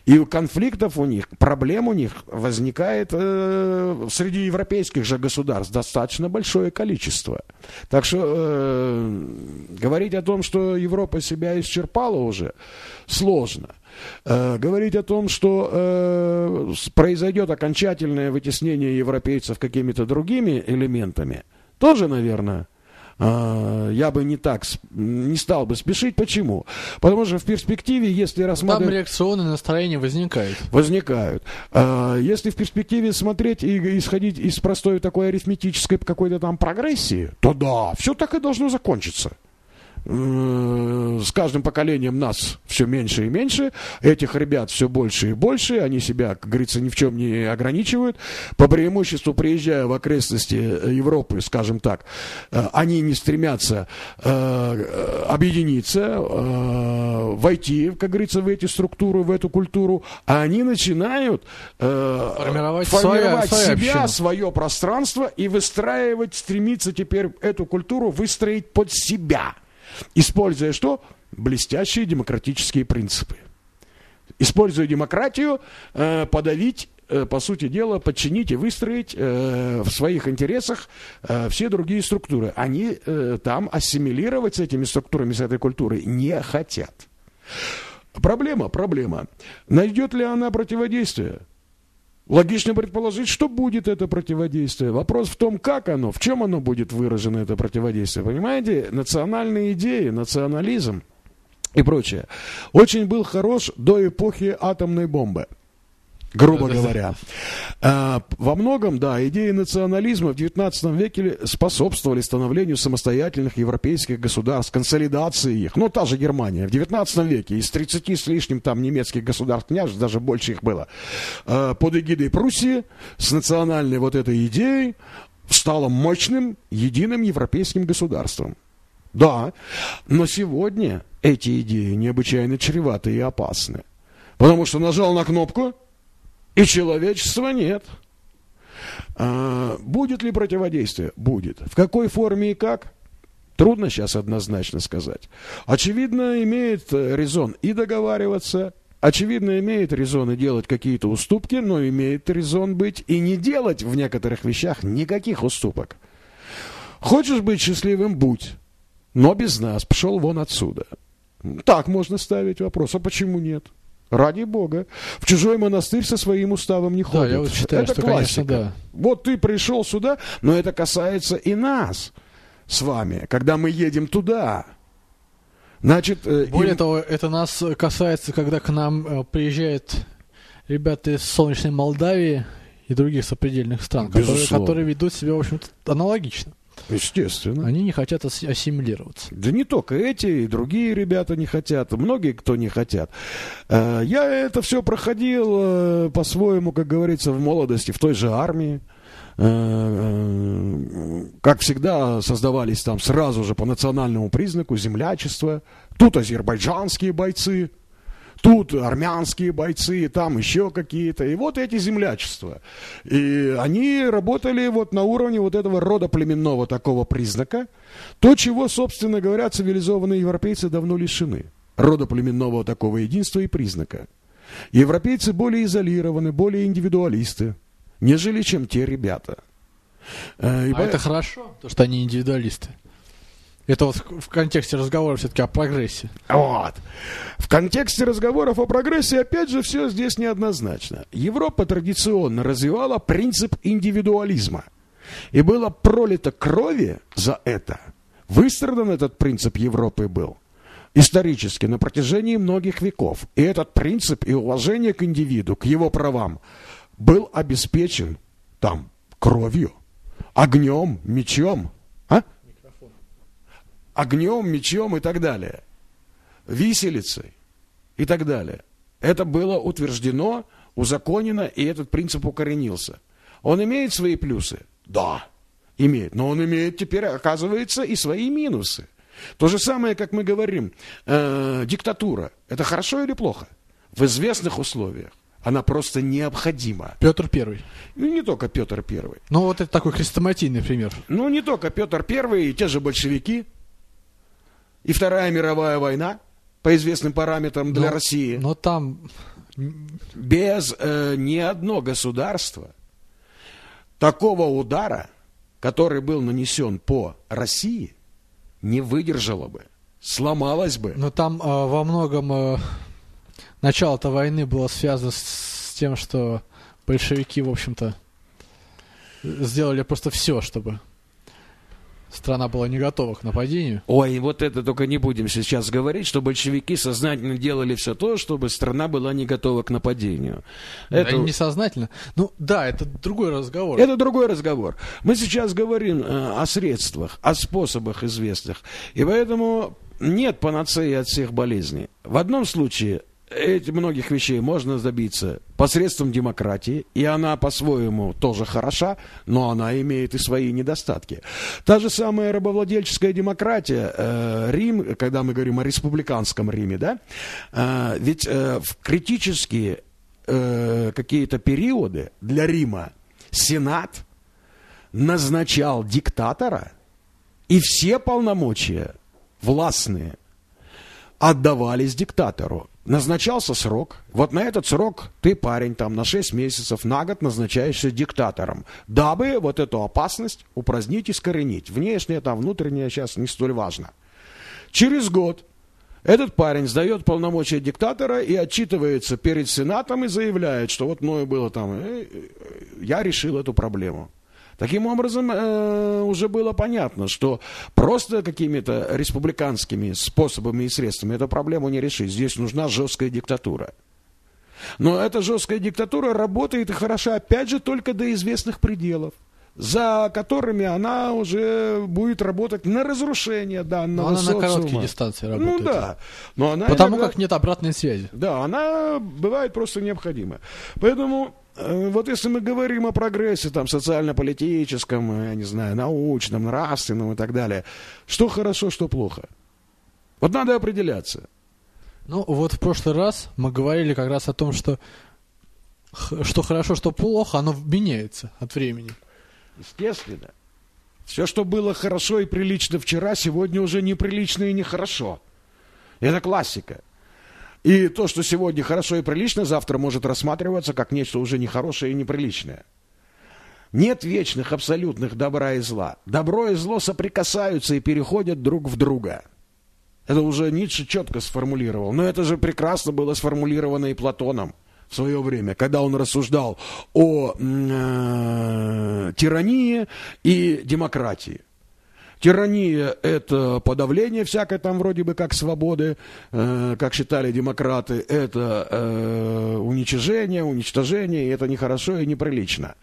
И конфликтов у них, проблем у них возникает э, среди европейских же государств достаточно большое количество. Так что э, говорить о том, что Европа себя исчерпала уже, сложно. Э, говорить о том, что э, произойдет окончательное вытеснение европейцев какими-то другими элементами, тоже, наверное, э, я бы не так, не стал бы спешить. Почему? Потому что в перспективе, если рассматривать... Там реакционные настроения возникают. Возникают. Э, если в перспективе смотреть и исходить из простой такой арифметической какой-то там прогрессии, то да, все так и должно закончиться. Э, с каждым поколением нас все меньше и меньше, этих ребят все больше и больше, они себя, как говорится, ни в чем не ограничивают. По преимуществу, приезжая в окрестности Европы, скажем так, э, они не стремятся э, объединиться, войти, как говорится, в эти структуры, в эту культуру, а они начинают формировать, формировать своя, себя, общину. свое пространство и выстраивать, стремиться теперь эту культуру выстроить под себя. Используя что? Блестящие демократические принципы. Используя демократию, э, подавить э, по сути дела, подчинить и выстроить э, в своих интересах все другие структуры. Они там ассимилировать с этими структурами, с этой культурой не хотят. Проблема, проблема. Найдет ли она противодействие? Логично предположить, что будет это противодействие. Вопрос в том, как оно, в чем оно будет выражено, это противодействие. Понимаете, национальные идеи, национализм и прочее очень был хорош до эпохи атомной бомбы грубо говоря. А, во многом, да, идеи национализма в XIX веке способствовали становлению самостоятельных европейских государств, консолидации их. Ну, та же Германия в XIX веке из 30 с лишним там немецких государств, княжеств, даже больше их было, а, под эгидой Пруссии с национальной вот этой идеей стало мощным, единым европейским государством. Да, но сегодня эти идеи необычайно чреваты и опасны. Потому что нажал на кнопку, и человечества нет. А, будет ли противодействие? Будет. В какой форме и как? Трудно сейчас однозначно сказать. Очевидно, имеет э, резон и договариваться, очевидно, имеет резон и делать какие-то уступки, но имеет резон быть и не делать в некоторых вещах никаких уступок. Хочешь быть счастливым – будь, но без нас, пошел вон отсюда. Так можно ставить вопрос, а почему нет? Ради Бога. В чужой монастырь со своим уставом не ходит. Да, я вот считаю, это что, классика. конечно, да. Вот ты пришел сюда, но это касается и нас с вами, когда мы едем туда. Значит, э, Более им- того, это нас касается, когда к нам э, приезжают ребята из солнечной Молдавии и других сопредельных стран, которые, которые ведут себя, в общем-то, аналогично. Естественно. Они не хотят ас- ассимилироваться. Да не только эти, и другие ребята не хотят, многие кто не хотят. Э, Я это все проходил э, по-своему, как говорится, в молодости, в той же армии. Э, Как всегда, создавались там сразу же по национальному признаку землячества. Тут азербайджанские бойцы, тут армянские бойцы, там еще какие-то. И вот эти землячества. И они работали вот на уровне вот этого рода племенного такого признака. То, чего, собственно говоря, цивилизованные европейцы давно лишены. Рода племенного такого единства и признака. Европейцы более изолированы, более индивидуалисты, нежели чем те ребята. Э, и А по- это хорошо, то, что они индивидуалисты. Это вот в контексте разговора все-таки о прогрессе. Вот. В контексте разговоров о прогрессе, опять же, все здесь неоднозначно. Европа традиционно развивала принцип индивидуализма. И было пролито крови за это. Выстрадан этот принцип Европы был исторически на протяжении многих веков. И этот принцип и уважение к индивиду, к его правам, был обеспечен там кровью, огнем, мечом. Огнем, мечом и так далее, виселицей и так далее. Это было утверждено, узаконено, и этот принцип укоренился. Он имеет свои плюсы? Да, имеет. Но он имеет теперь, оказывается, и свои минусы. То же самое, как мы говорим, э, диктатура. Это хорошо или плохо? В известных условиях она просто необходима. Петр Первый. Ну, не только Петр Первый. Ну, вот это такой хрестоматийный пример. Ну, не только Петр Первый и те же большевики, и Вторая мировая война, по известным параметрам для Но- России. Но там Без э, ни одно государство такого удара, который был нанесен по России, не выдержало бы, сломалось бы. Но там э, во многом э, начало-то войны было связано с, с тем, что большевики, в общем-то, сделали просто все, чтобы страна была не готова к нападению. Ой, вот это только не будем сейчас говорить, что большевики сознательно делали все то, чтобы страна была не готова к нападению. Это... Они несознательно. Ну да, это другой разговор. Это другой разговор. Мы сейчас говорим э, о средствах, о способах известных. И поэтому нет панацеи от всех болезней. В одном случае эти многих вещей можно добиться посредством демократии, и она по-своему тоже хороша, но она имеет и свои недостатки. Та же самая рабовладельческая демократия, э, Рим, когда мы говорим о республиканском Риме, да, э, ведь э, в критические э, какие-то периоды для Рима Сенат назначал диктатора, и все полномочия властные отдавались диктатору. Назначался срок. Вот на этот срок ты, парень, там на 6 месяцев, на год назначаешься диктатором, дабы вот эту опасность упразднить и скоренить. Внешняя, там, внутренняя сейчас не столь важно. Через год этот парень сдает полномочия диктатора и отчитывается перед Сенатом и заявляет, что вот мною было там, э, э, я решил эту проблему. Таким образом, э, уже было понятно, что просто какими-то республиканскими способами и средствами эту проблему не решить. Здесь нужна жесткая диктатура. Но эта жесткая диктатура работает и хороша, опять же, только до известных пределов за которыми она уже будет работать на разрушение данного Но она социума. на короткие дистанции работает. Ну да. Но она Потому иногда- как нет обратной связи. да, она бывает просто необходима. Поэтому вот если мы говорим о прогрессе там социально-политическом, э, я не знаю, научном, нравственном и так далее, что хорошо, что плохо? Вот надо определяться. Ну, вот в прошлый раз мы говорили как раз о том, что что хорошо, что плохо, оно меняется от времени. Естественно. Все, что было хорошо и прилично вчера, сегодня уже неприлично и нехорошо. Это классика. И то, что сегодня хорошо и прилично, завтра может рассматриваться как нечто уже нехорошее и неприличное. Нет вечных абсолютных добра и зла. Добро и зло соприкасаются и переходят друг в друга. Это уже Ницше четко сформулировал. Но это же прекрасно было сформулировано и Платоном в свое время, когда он рассуждал о э, тирании и демократии. Тирания – это подавление всякой там вроде бы как свободы, э, как считали демократы, это э, уничижение, уничтожение, и это нехорошо и неприлично.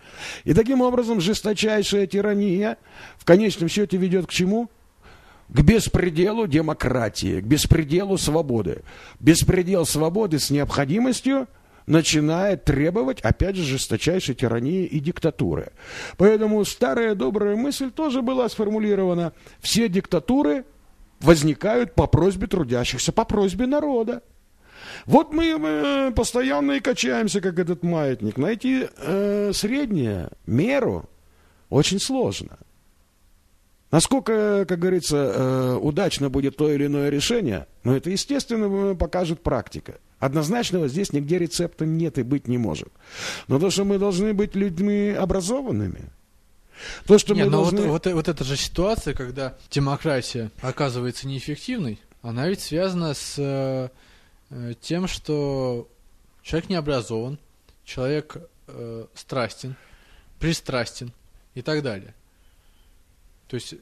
И таким образом жесточайшая тирания в конечном счете ведет к чему? к беспределу демократии, к беспределу свободы. Беспредел свободы с необходимостью начинает требовать, опять же, жесточайшей тирании и диктатуры. Поэтому старая добрая мысль тоже была сформулирована. Все диктатуры возникают по просьбе трудящихся, по просьбе народа. Вот мы э, постоянно и качаемся, как этот маятник. Найти э, среднее, меру, очень сложно. Насколько, как говорится, э, удачно будет то или иное решение, но это, естественно, покажет практика. Однозначного здесь нигде рецепта нет и быть не может. Но то, что мы должны быть людьми образованными, то, что Не, мы но должны... вот, вот, вот эта же ситуация, когда демократия оказывается неэффективной, она ведь связана с э, э, тем, что человек не образован, человек э, страстен, пристрастен и так далее. То есть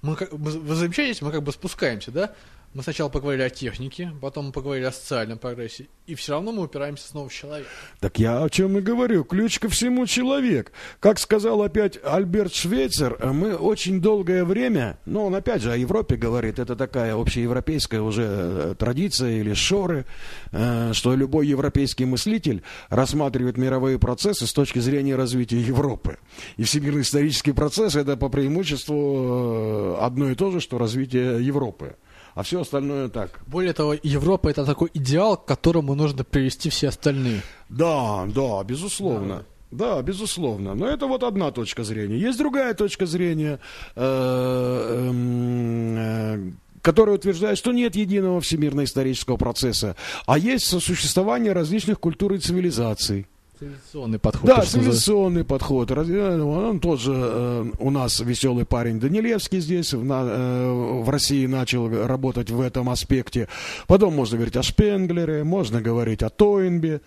мы, вы замечаете, мы как бы спускаемся, да? Мы сначала поговорили о технике, потом мы поговорили о социальном прогрессе, и все равно мы упираемся снова в человека. Так я о чем и говорю. Ключ ко всему человек. Как сказал опять Альберт Швейцер, э, мы очень долгое время, ну он опять же о Европе говорит, это такая общеевропейская уже э, традиция или шоры, э, что любой европейский мыслитель рассматривает мировые процессы с точки зрения развития Европы. И всемирный исторический процесс это по преимуществу одно и то же, что развитие Европы. А все остальное так, Более того, Европа это такой идеал, к которому нужно привести все остальные. Да, да, безусловно. Да, безусловно. Но это вот одна точка зрения. Есть другая точка зрения, э, эм, э, которая утверждает, что нет единого всемирно-исторического процесса, а есть сосуществование различных культур и цивилизаций. Цивилизационный подход. Да, цивилизационный подход. Э, Он тоже э, у нас веселый парень Данилевский здесь, в, на- э, в России начал работать в этом аспекте. Потом можно говорить о Шпенглере, можно говорить о Тойнбе,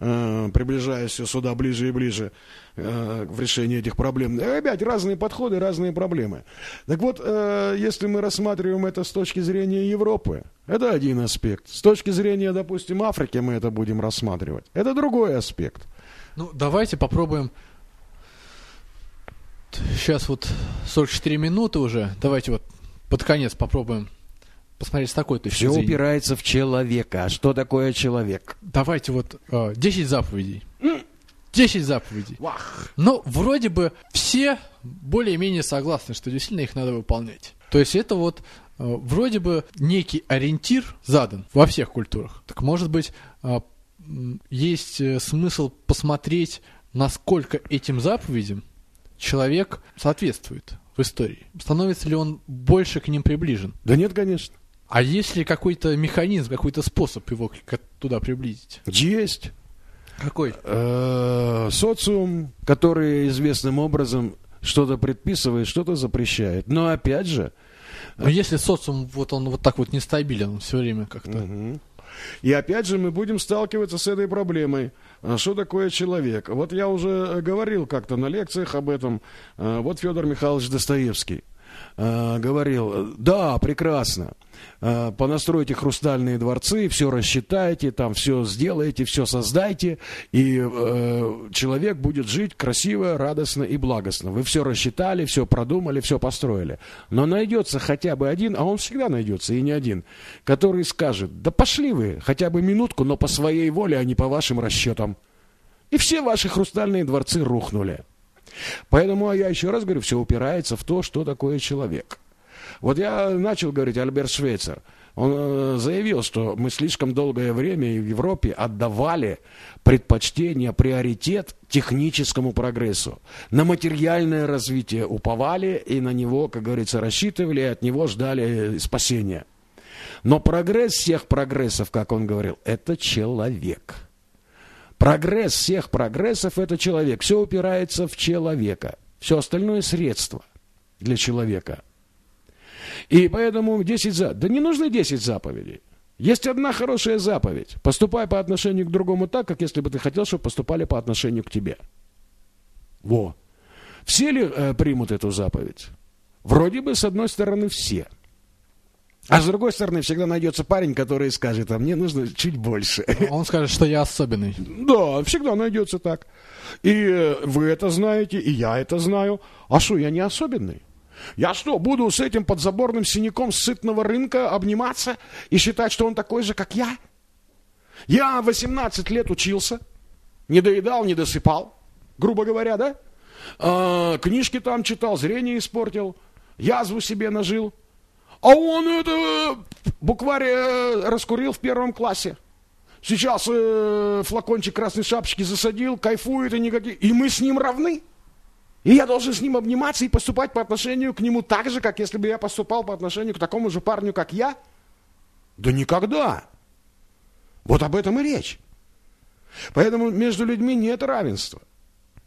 э, приближаясь сюда ближе и ближе э, в решении этих проблем. И Опять разные подходы, разные проблемы. Так вот, э, если мы рассматриваем это с точки зрения Европы, это один аспект. С точки зрения, допустим, Африки мы это будем рассматривать. Это другой аспект. Ну, давайте попробуем. Сейчас вот 44 минуты уже. Давайте вот под конец попробуем посмотреть с такой точки Все зрения. упирается в человека. А что такое человек? Давайте вот э, 10 заповедей. 10 заповедей. Но вроде бы все более-менее согласны, что действительно их надо выполнять. То есть это вот э, вроде бы некий ориентир задан во всех культурах. Так может быть э, есть э, смысл посмотреть, насколько этим заповедям человек соответствует в истории. Становится ли он больше к ним приближен? Да нет, конечно. А есть ли какой-то механизм, какой-то способ его туда приблизить? Есть. Какой? Э, социум, который известным образом что-то предписывает, что-то запрещает. Но опять же, Но если социум вот он вот так вот нестабилен, он все время как-то. Мгм. И опять же мы будем сталкиваться с этой проблемой. А Что такое человек? Вот я уже э, говорил как-то на лекциях об этом. А, Вот Федор Михайлович Достоевский а, говорил, э, да, прекрасно, А, понастройте хрустальные дворцы, все рассчитайте, там все сделайте, все создайте, и э, человек будет жить красиво, радостно и благостно. Вы все рассчитали, все продумали, все построили. Но найдется хотя бы один, а он всегда найдется, и не один, который скажет, да пошли вы хотя бы минутку, но по своей воле, а не по вашим расчетам. И все ваши хрустальные дворцы рухнули. Поэтому я еще раз говорю, все упирается в то, что такое человек. Вот я начал говорить Альберт Швейцер. Он э, заявил, что мы слишком долгое время в Европе отдавали предпочтение, приоритет техническому прогрессу. На материальное развитие уповали и на него, как говорится, рассчитывали, и от него ждали э, спасения. Но прогресс всех прогрессов, как он говорил, это человек. Прогресс всех прогрессов – это человек. Все упирается в человека. Все остальное – средство для человека. И поэтому 10 за... Да не нужны 10 заповедей. Есть одна хорошая заповедь. Поступай по отношению к другому так, как если бы ты хотел, чтобы поступали по отношению к тебе. Во. Все ли э, примут эту заповедь? Вроде бы, с одной стороны, все. А с другой стороны, всегда найдется парень, который скажет, а мне нужно чуть больше. Он скажет, что я особенный. Да, всегда найдется так. И э, вы это знаете, и я это знаю. А что, я не особенный? Я что, буду с этим подзаборным синяком сытного рынка обниматься и считать, что он такой же, как я? Я 18 лет учился, не доедал, не досыпал, грубо говоря, да? А, книжки там читал, зрение испортил, язву себе нажил. А он это букварь э, раскурил в первом классе. Сейчас э, флакончик красной шапочки засадил, кайфует и никаких. И мы с ним равны. И я должен с ним обниматься и поступать по отношению к нему так же, как если бы я поступал по отношению к такому же парню, как я? Да никогда. Вот об этом и речь. Поэтому между людьми нет равенства.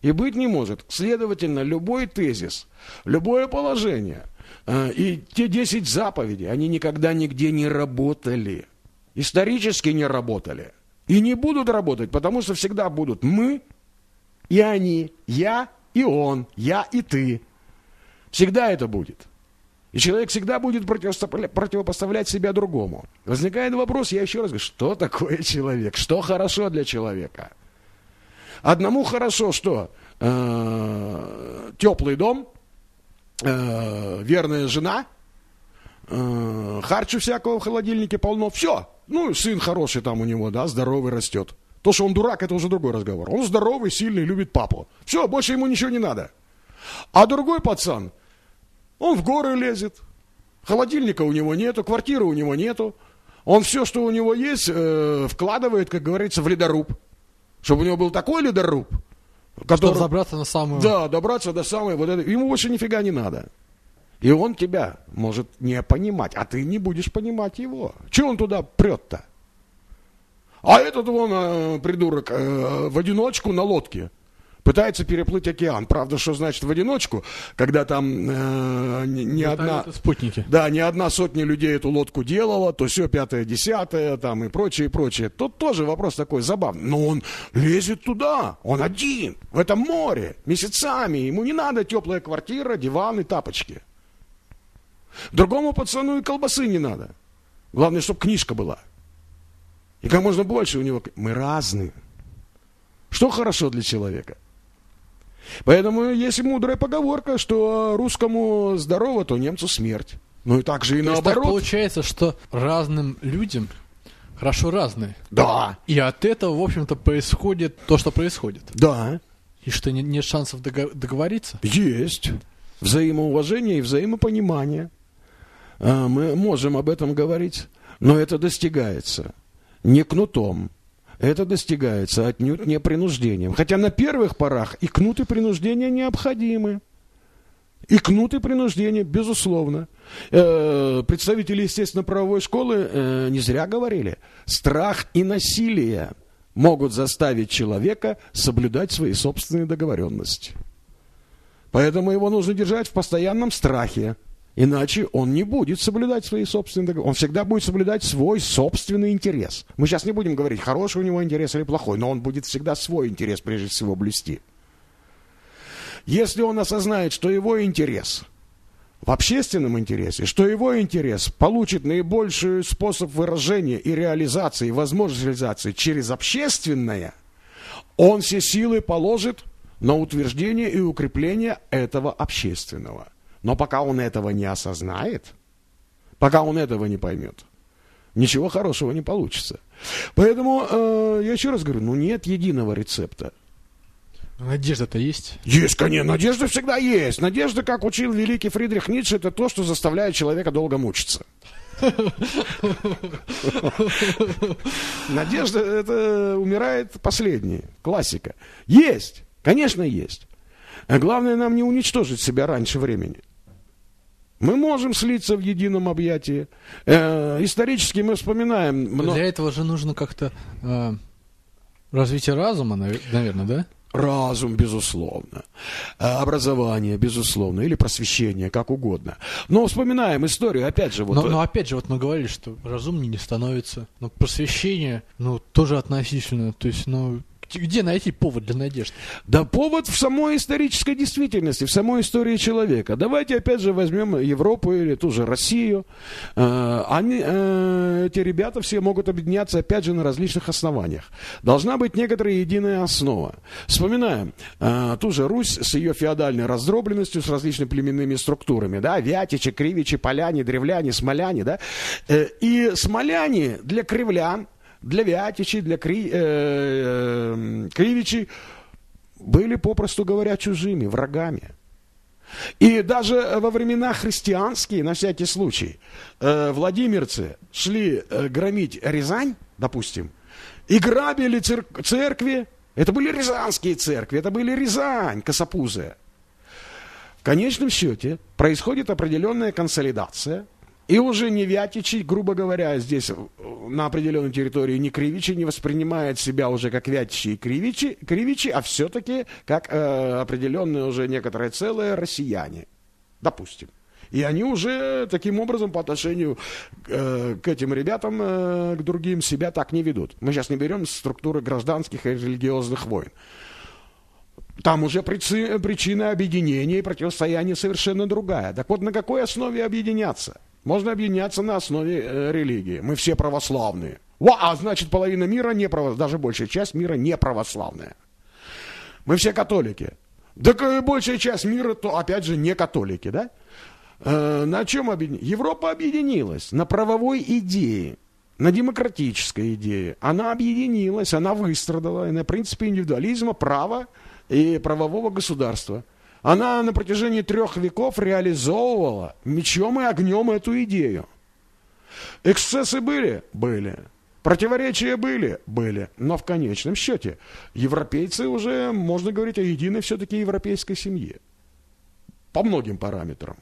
И быть не может. Следовательно, любой тезис, любое положение и те 10 заповедей, они никогда нигде не работали. Исторически не работали. И не будут работать, потому что всегда будут мы и они, я и он, я и ты. Всегда это будет. И человек всегда будет противопоставля- противопоставлять себя другому. Возникает вопрос, я еще раз говорю, что такое человек? Что хорошо для человека? Одному хорошо, что э, теплый дом, э, верная жена, э, харчу всякого в холодильнике полно, все. Ну, сын хороший там у него, да, здоровый растет. То, что он дурак, это уже другой разговор. Он здоровый, сильный, любит папу. Все, больше ему ничего не надо. А другой пацан, он в горы лезет, холодильника у него нету, квартиры у него нету. Он все, что у него есть, э, вкладывает, как говорится, в ледоруб. Чтобы у него был такой ледоруб, Чтобы который... забраться на самую... Да, добраться до самой вот этой. Ему больше нифига не надо. И он тебя может не понимать, а ты не будешь понимать его. Чего он туда прет-то? А этот вон э, придурок э, в одиночку на лодке пытается переплыть океан. Правда, что значит в одиночку, когда там э, не, не одна... Спутники. Да, не одна сотня людей эту лодку делала, то все пятое, десятое, там и прочее, и прочее. Тут тоже вопрос такой забавный. Но он лезет туда, он один, в этом море, месяцами. Ему не надо теплая квартира, диван и тапочки. Другому пацану и колбасы не надо. Главное, чтобы книжка была. И как можно больше у него... Мы разные. Что хорошо для человека? Поэтому есть мудрая поговорка, что русскому здорово, то немцу смерть. Ну и так же и То есть так наоборот. получается, что разным людям хорошо разные. Да, И от этого, в общем-то, происходит то, что происходит. да, И что не- нет шансов дого- договориться. есть. Взаимоуважение и взаимопонимание. А, Мы можем об этом говорить, но это достигается не кнутом. Это достигается отнюдь не принуждением. Хотя на первых порах и кнут, и принуждение необходимы. И кнут, и принуждение, безусловно. Э, Представители естественно-правовой школы э, не зря говорили. Страх и насилие могут заставить человека соблюдать свои собственные договоренности. Поэтому его нужно держать в постоянном страхе. Иначе он не будет соблюдать свои собственные договоренности. Он всегда будет соблюдать свой собственный интерес. Мы сейчас не будем говорить, хороший у него интерес или плохой, но он будет всегда свой интерес прежде всего блюсти. Если он осознает, что его интерес в общественном интересе, что его интерес получит наибольший способ выражения и реализации, возможность реализации через общественное, он все силы положит на утверждение и укрепление этого общественного. Но пока он этого не осознает, пока он этого не поймет, ничего хорошего не получится. Поэтому э, я еще раз говорю, ну нет единого рецепта. Надежда-то есть. Есть, конечно, надежда всегда есть. Надежда, как учил великий Фридрих Ницше, это то, что заставляет человека долго мучиться. Надежда это умирает последней. Классика. Есть, конечно, есть. Главное нам не уничтожить себя раньше времени. Мы можем слиться в едином объятии. Э, исторически мы вспоминаем. мно- Для этого же нужно как-то э, развитие разума, наверное, да? Разум, безусловно. А, Образование, безусловно. Или просвещение, как угодно. Но вспоминаем историю, опять же, вот... но, но опять же, вот мы говорили, что разумнее не становится. Но просвещение, ну, тоже относительно. То есть, ну, где- найти повод для надежды? Да повод в самой исторической действительности, в самой истории человека. Давайте опять же возьмем Европу или ту же Россию. Э, Они, э, эти ребята все могут объединяться опять же на различных основаниях. Должна быть некоторая единая основа. Вспоминаем э, ту же Русь с ее феодальной раздробленностью, с различными племенными структурами. Да? Вятичи, кривичи, поляне, древляне, смоляне. Да? И смоляне для кривлян для Вятичей, для Кри, э, э, Кривичей были, попросту говоря, чужими, врагами. И даже во времена христианские, на всякий случай, э, владимирцы шли э, громить Рязань, допустим, и грабили цер- церкви. Это были рязанские церкви, это были Рязань, Косопузы. В конечном счете происходит определенная консолидация, и уже не Вятичи, грубо говоря, здесь э, на определенной территории не Кривичи не воспринимает себя уже как Вятичи и Кривичи, Кривичи а все-таки как э, определенные уже некоторые целые россияне, допустим. И они уже таким образом по отношению э, к этим ребятам, э, к другим себя так не ведут. Мы сейчас не берем структуры гражданских и религиозных войн. Там уже причи- причина объединения и противостояния совершенно другая. Так вот, на какой основе объединяться? Можно объединяться на основе э, религии. Мы все православные. Во, а значит, половина мира не право, даже большая часть мира не православная. Мы все католики. Так и большая часть мира, то опять же не католики, да? Э, на чем объединилась? Европа объединилась на правовой идее, на демократической идее. Она объединилась, она выстрадала и на принципе индивидуализма, права и правового государства. Она на протяжении трех веков реализовывала мечом и огнем эту идею. Эксцессы были? Были. Противоречия были? Были. Но в конечном счете европейцы уже, можно говорить о единой все-таки европейской семье. По многим параметрам.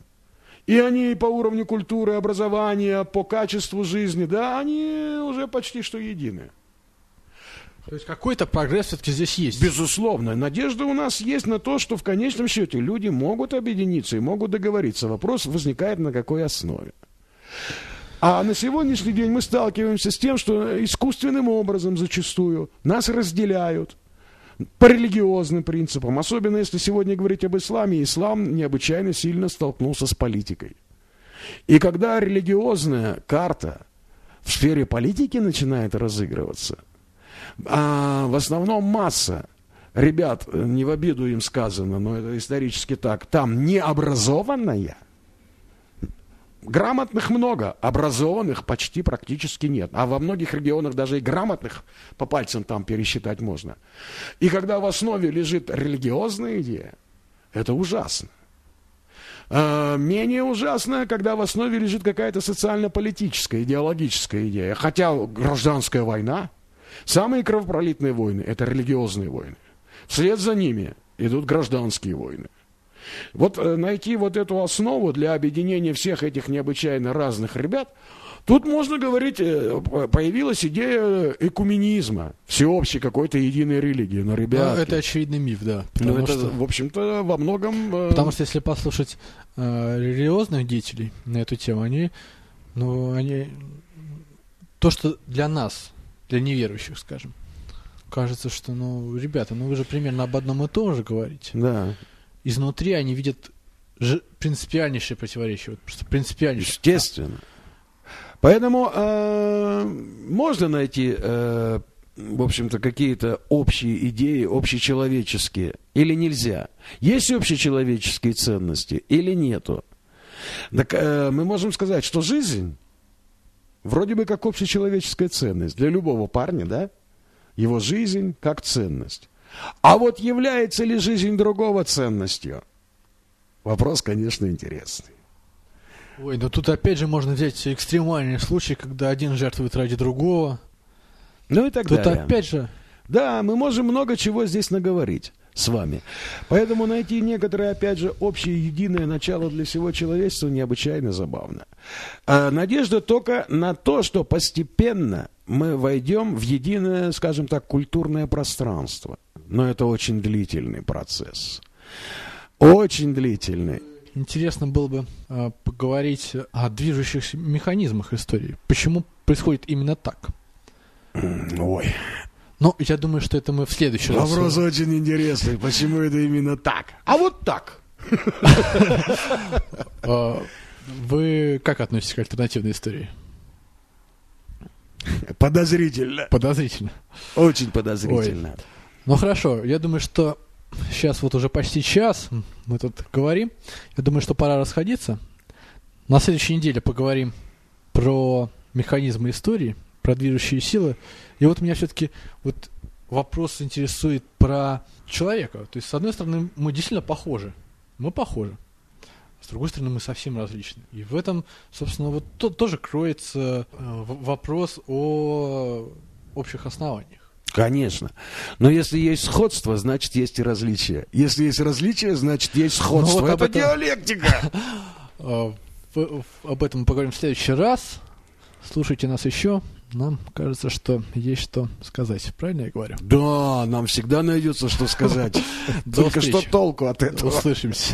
И они по уровню культуры, образования, по качеству жизни, да, они уже почти что едины. То есть какой-то прогресс все-таки здесь есть. Безусловно, надежда у нас есть на то, что в конечном счете люди могут объединиться и могут договориться. Вопрос возникает на какой основе. А на сегодняшний день мы сталкиваемся с тем, что искусственным образом зачастую нас разделяют по религиозным принципам. Особенно если сегодня говорить об исламе, ислам необычайно сильно столкнулся с политикой. И когда религиозная карта в сфере политики начинает разыгрываться, а в основном масса ребят, не в обиду им сказано, но это исторически так, там необразованная, грамотных много, образованных почти практически нет. А во многих регионах даже и грамотных по пальцам там пересчитать можно. И когда в основе лежит религиозная идея, это ужасно. А, менее ужасно, когда в основе лежит какая-то социально-политическая, идеологическая идея. Хотя гражданская война, самые кровопролитные войны – это религиозные войны. Вслед за ними идут гражданские войны. Вот э, найти вот эту основу для объединения всех этих необычайно разных ребят, тут можно говорить, э, появилась идея экуменизма, всеобщей какой-то единой религии. Но. Ну, это очевидный миф, да. Ну, это, что... в общем-то, во многом... Э... Потому что если послушать э, религиозных деятелей на эту тему, они, ну, они... То, что для нас, для неверующих, скажем, кажется, что, ну, ребята, ну вы же примерно об одном и том же говорите. Да изнутри они видят же принципиальнейшее противоречие. Вот просто принципиальнейшее. Естественно. Поэтому э, можно найти, э, в общем-то, какие-то общие идеи, общечеловеческие, или нельзя. Есть общечеловеческие ценности или нету? Так э, мы можем сказать, что жизнь вроде бы как общечеловеческая ценность для любого парня, да? Его жизнь как ценность. А вот является ли жизнь другого ценностью? Вопрос, конечно, интересный. Ой, ну тут опять же можно взять экстремальный случай, когда один жертвует ради другого. Ну и так тут далее. Тут опять же... Да, мы можем много чего здесь наговорить с вами. Поэтому найти некоторое, опять же, общее, единое начало для всего человечества необычайно забавно. А надежда только на то, что постепенно мы войдем в единое, скажем так, культурное пространство. Но это очень длительный процесс. Очень длительный. Интересно было бы э, поговорить о движущихся механизмах истории. Почему происходит именно так? Ой. Ну, я думаю, что это мы в следующий Вопрос раз... Вопрос очень интересный. Почему это именно так? А вот так. А, вы как относитесь к альтернативной истории? Подозрительно. Подозрительно. Очень подозрительно. Ой. Ну хорошо, я думаю, что сейчас вот уже почти час мы тут говорим. Я думаю, что пора расходиться. На следующей неделе поговорим про механизмы истории, про движущие силы. И вот меня все-таки вот вопрос интересует про человека. То есть, с одной стороны, мы действительно похожи. Мы похожи. С другой стороны, мы совсем различны. И в этом, собственно, вот то, тоже кроется э, вопрос о общих основаниях. Конечно. Но если есть сходство, значит есть и различия. Если есть различия, значит есть сходство. Ну, вот Это этом... диалектика. А, об этом мы поговорим в следующий раз. Слушайте нас еще. Нам кажется, что есть что сказать. Правильно я говорю? Да, нам всегда найдется что сказать. Только что толку от этого. Услышимся.